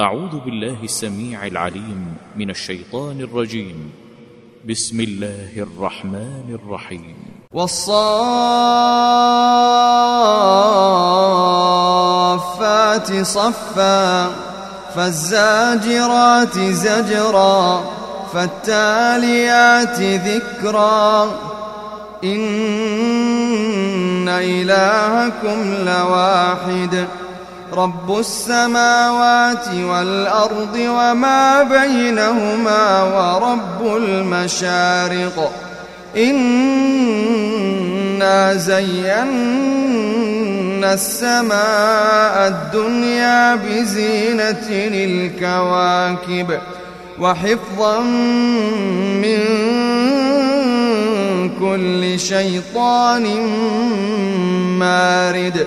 أعوذ بالله السميع العليم من الشيطان الرجيم. بسم الله الرحمن الرحيم. والصافات صفا فالزاجرات زجرا فالتاليات ذكرا. إن إلهكم لواحد. رب السماوات والأرض وما بينهما ورب المشارق. إنا زينا السماء الدنيا بزينة الكواكب وحفظا من كل شيطان مارد.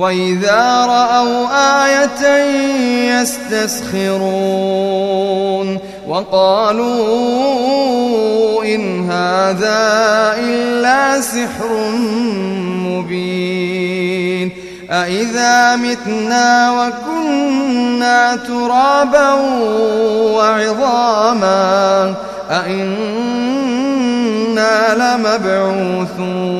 وإذا رأوا آية يستسخرون وقالوا إن هذا إلا سحر مبين أإذا متنا وكنا ترابا وعظاما أإنا لمبعوثون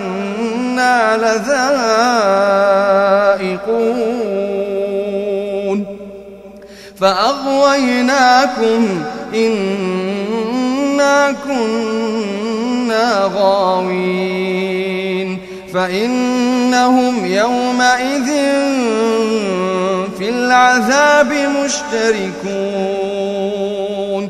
لذائقون. فأغويناكم إنا كنا غاوين. فإنهم يومئذ في العذاب مشتركون.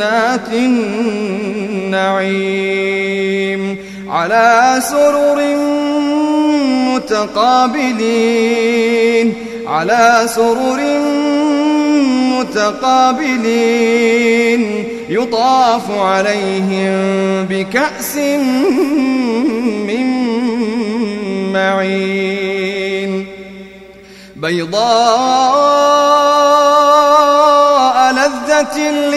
جنات النعيم على سرر متقابلين على سرر متقابلين. يطاف عليهم بكأس من معين. بيضاء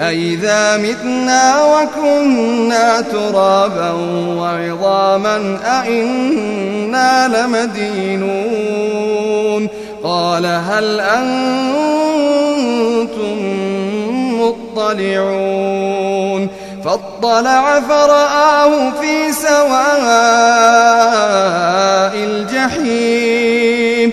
أئذا متنا وكنا ترابا وعظاما أئنا لمدينون. قال هل أنتم مطلعون؟ فاطلع فرآه في سواء الجحيم.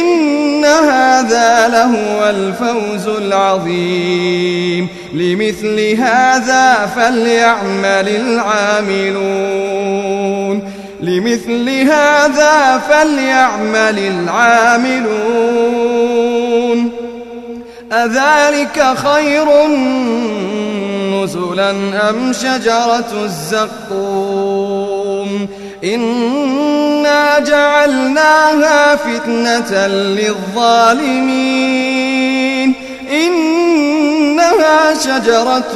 إن هذا لهو الفوز العظيم. لمثل هذا فليعمل العاملون. لمثل هذا فليعمل العاملون. أذلك خير نزلا أم شجرة الزقوم؟ إنا جعلناها فتنة للظالمين إنها شجرة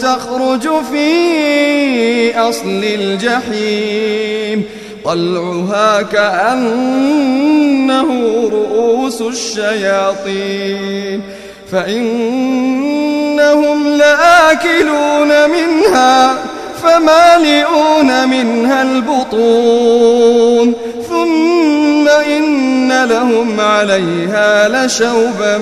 تخرج في أصل الجحيم طلعها كأنه رؤوس الشياطين فإنهم لآكلون منها فمالئون منها البطون. ثم إن لهم عليها لشوبا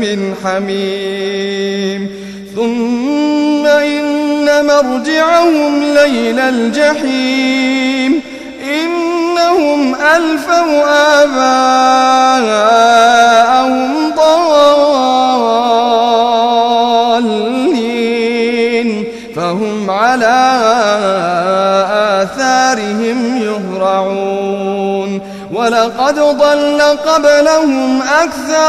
من حميم. ثم إن مرجعهم ليل الجحيم. إنهم ألفوا آباءهم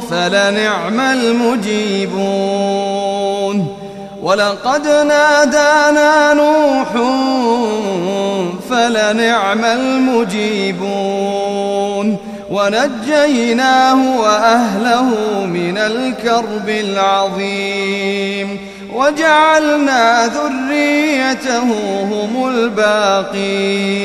فلنعم المجيبون ولقد نادانا نوح فلنعم المجيبون ونجيناه وأهله من الكرب العظيم وجعلنا ذريته هم الباقين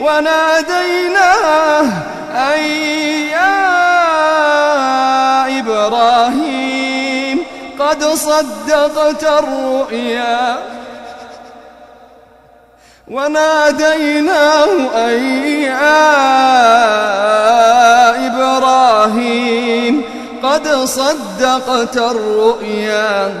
وناديناه أن يا إبراهيم قد صدقت الرؤيا. وناديناه أن يا إبراهيم قد صدقت الرؤيا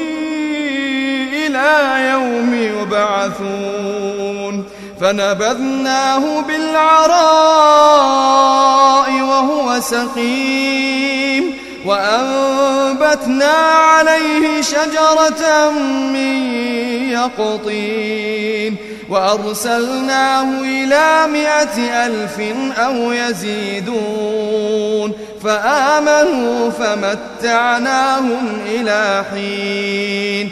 إلى يوم يبعثون فنبذناه بالعراء وهو سقيم وأنبتنا عليه شجرة من يقطين وأرسلناه إلى مائة ألف أو يزيدون فآمنوا فمتعناهم إلى حين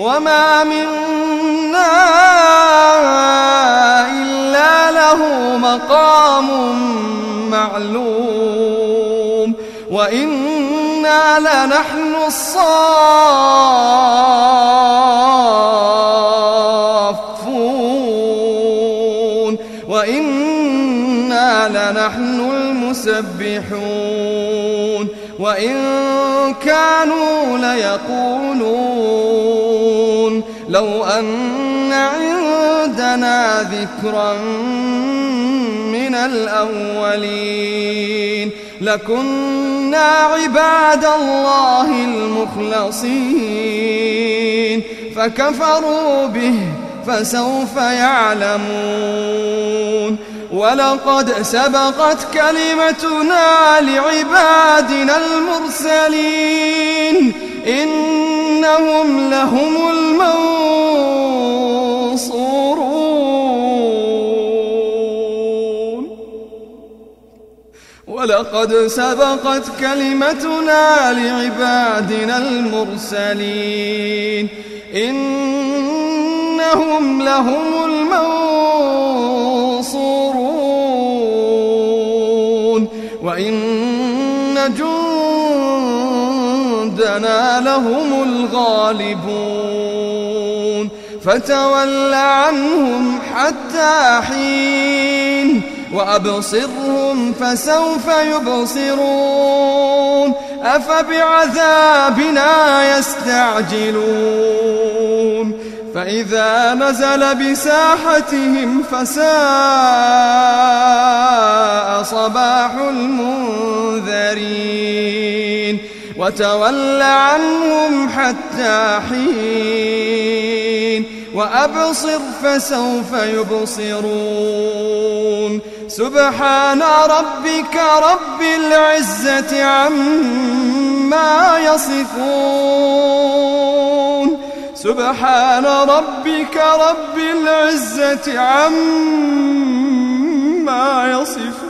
وما منا إلا له مقام معلوم وإنا لنحن الصافون وإنا لنحن المسبحون وإن كانوا ليقولون لو أن عندنا ذكرا من الأولين لكنا عباد الله المخلصين فكفروا به فسوف يعلمون ولقد سبقت كلمتنا لعبادنا المرسلين إنهم لهم المنصورون. ولقد سبقت كلمتنا لعبادنا المرسلين. إنهم لهم المنصورون. وإن جندنا لهم الغالبون فتول عنهم حتى حين وأبصرهم فسوف يبصرون أفبعذابنا يستعجلون فإذا نزل بساحتهم فساء صباح المنذرين وتول عنهم حتى حين وأبصر فسوف يبصرون سبحان ربك رب العزة عما يصفون سبحان ربك رب العزة عما يصفون